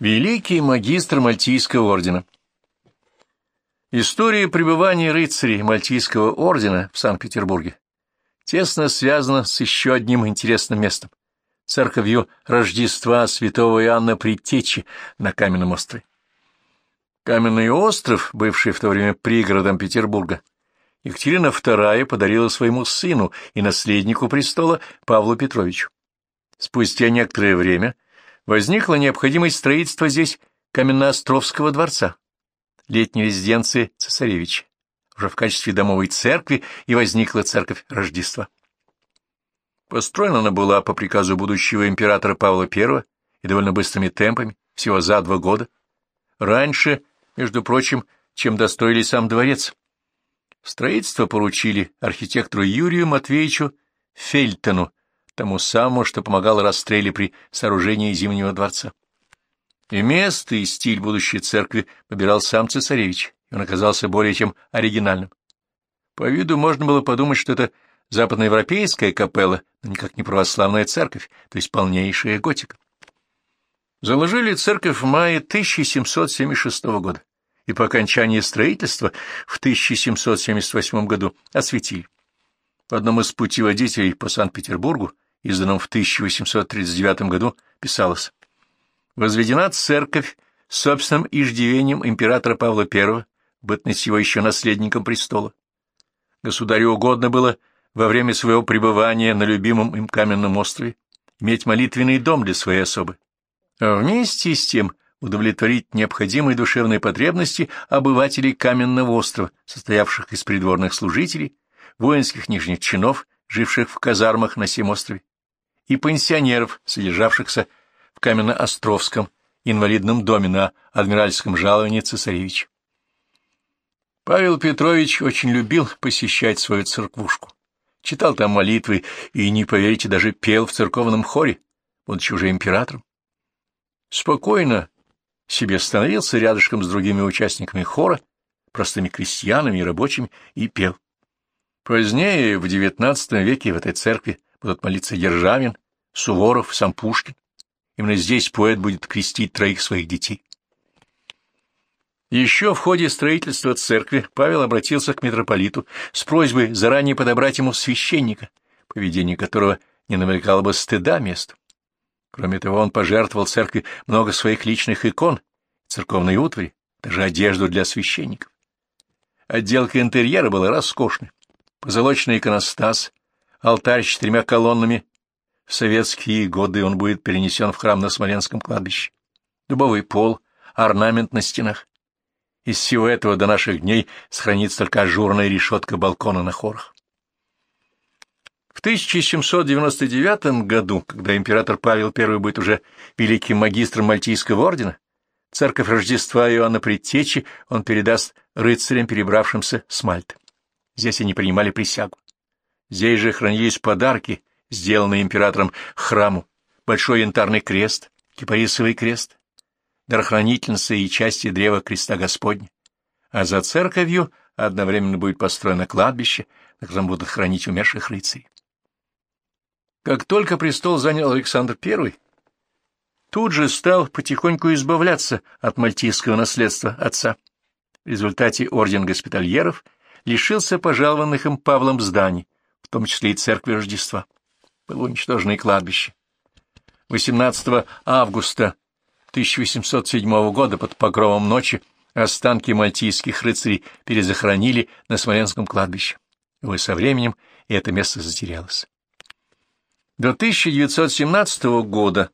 Великий магистр Мальтийского ордена История пребывания рыцарей Мальтийского ордена в Санкт-Петербурге тесно связана с еще одним интересным местом — церковью Рождества святого Иоанна Предтечи на Каменном острове. Каменный остров, бывший в то время пригородом Петербурга, Екатерина II подарила своему сыну и наследнику престола Павлу Петровичу. Спустя некоторое время возникла необходимость строительства здесь Каменноостровского дворца, летней резиденции цесаревича. Уже в качестве домовой церкви и возникла церковь Рождества. Построена она была по приказу будущего императора Павла I и довольно быстрыми темпами, всего за два года. Раньше, между прочим, чем достроили сам дворец. Строительство поручили архитектору Юрию Матвеевичу Фельтону, тому самому, что помогал расстреле при сооружении Зимнего дворца. И место, и стиль будущей церкви выбирал сам цесаревич, и он оказался более чем оригинальным. По виду можно было подумать, что это западноевропейская капелла, но никак не православная церковь, то есть полнейшая готика. Заложили церковь в мае 1776 года, и по окончании строительства в 1778 году осветили. В одном из путеводителей по Санкт-Петербургу изданном в 1839 году, писалось «Возведена церковь собственным иждивением императора Павла I, бытность его еще наследником престола. Государю угодно было во время своего пребывания на любимом им каменном острове иметь молитвенный дом для своей особы, а вместе с тем удовлетворить необходимые душевные потребности обывателей каменного острова, состоявших из придворных служителей, воинских нижних чинов, живших в казармах на сем острове, и пенсионеров, содержавшихся в Каменно-Островском инвалидном доме на Адмиральском жаловании цесаревич. Павел Петрович очень любил посещать свою церквушку, читал там молитвы и, не поверите, даже пел в церковном хоре, будучи уже императором. Спокойно себе становился рядышком с другими участниками хора, простыми крестьянами и рабочими, и пел. Позднее, в XIX веке, в этой церкви будут молиться Державин, Суворов, сам Пушкин. Именно здесь поэт будет крестить троих своих детей. Еще в ходе строительства церкви Павел обратился к митрополиту с просьбой заранее подобрать ему священника, поведение которого не навлекало бы стыда месту. Кроме того, он пожертвовал церкви много своих личных икон, церковной утвари, даже одежду для священников. Отделка интерьера была роскошной. Позолоченный иконостас, алтарь с четырьмя колоннами. В советские годы он будет перенесен в храм на Смоленском кладбище. Дубовый пол, орнамент на стенах. Из всего этого до наших дней сохранится только ажурная решетка балкона на хорах. В 1799 году, когда император Павел I будет уже великим магистром Мальтийского ордена, церковь Рождества Иоанна Предтечи он передаст рыцарям, перебравшимся с Мальты. Здесь они принимали присягу. Здесь же хранились подарки, сделанные императором храму, большой янтарный крест, кипарисовый крест, дарохранительница и части древа креста Господня. А за церковью одновременно будет построено кладбище, на котором будут хранить умерших рыцарей. Как только престол занял Александр I, тут же стал потихоньку избавляться от мальтийского наследства отца. В результате орден госпитальеров лишился пожалованных им Павлом зданий, в том числе и церкви Рождества. Было уничтожено и кладбище. 18 августа 1807 года под покровом ночи останки мальтийских рыцарей перезахоронили на Смоленском кладбище. Увы, со временем и это место затерялось. До 1917 года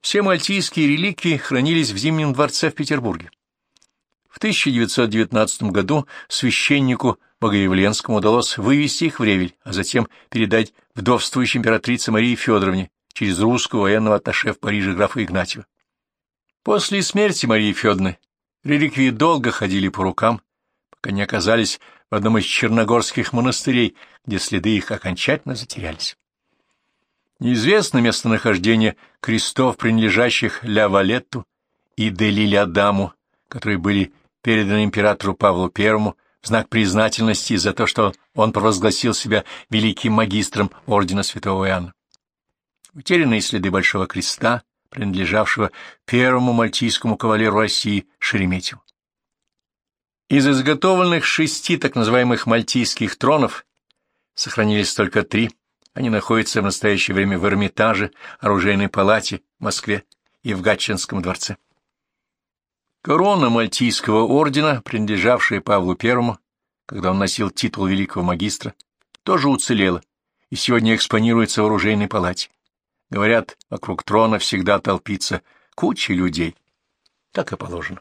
все мальтийские реликвии хранились в Зимнем дворце в Петербурге. В 1919 году священнику Богоявленскому удалось вывести их в Ревель, а затем передать вдовствующей императрице Марии Федоровне через русского военного атташе в Париже графа Игнатьева. После смерти Марии Федоровны реликвии долго ходили по рукам, пока не оказались в одном из черногорских монастырей, где следы их окончательно затерялись. Неизвестно местонахождение крестов, принадлежащих Ля Валетту и Делиль Адаму, которые были переданы императору Павлу I в знак признательности за то, что он провозгласил себя великим магистром ордена святого Иоанна. Утерянные следы Большого Креста, принадлежавшего первому мальтийскому кавалеру России Шереметьеву. Из изготовленных шести так называемых мальтийских тронов сохранились только три. Они находятся в настоящее время в Эрмитаже, Оружейной палате Москве и в Гатчинском дворце. Корона Мальтийского ордена, принадлежавшая Павлу I, когда он носил титул великого магистра, тоже уцелела и сегодня экспонируется в оружейной палате. Говорят, вокруг трона всегда толпится куча людей. Так и положено.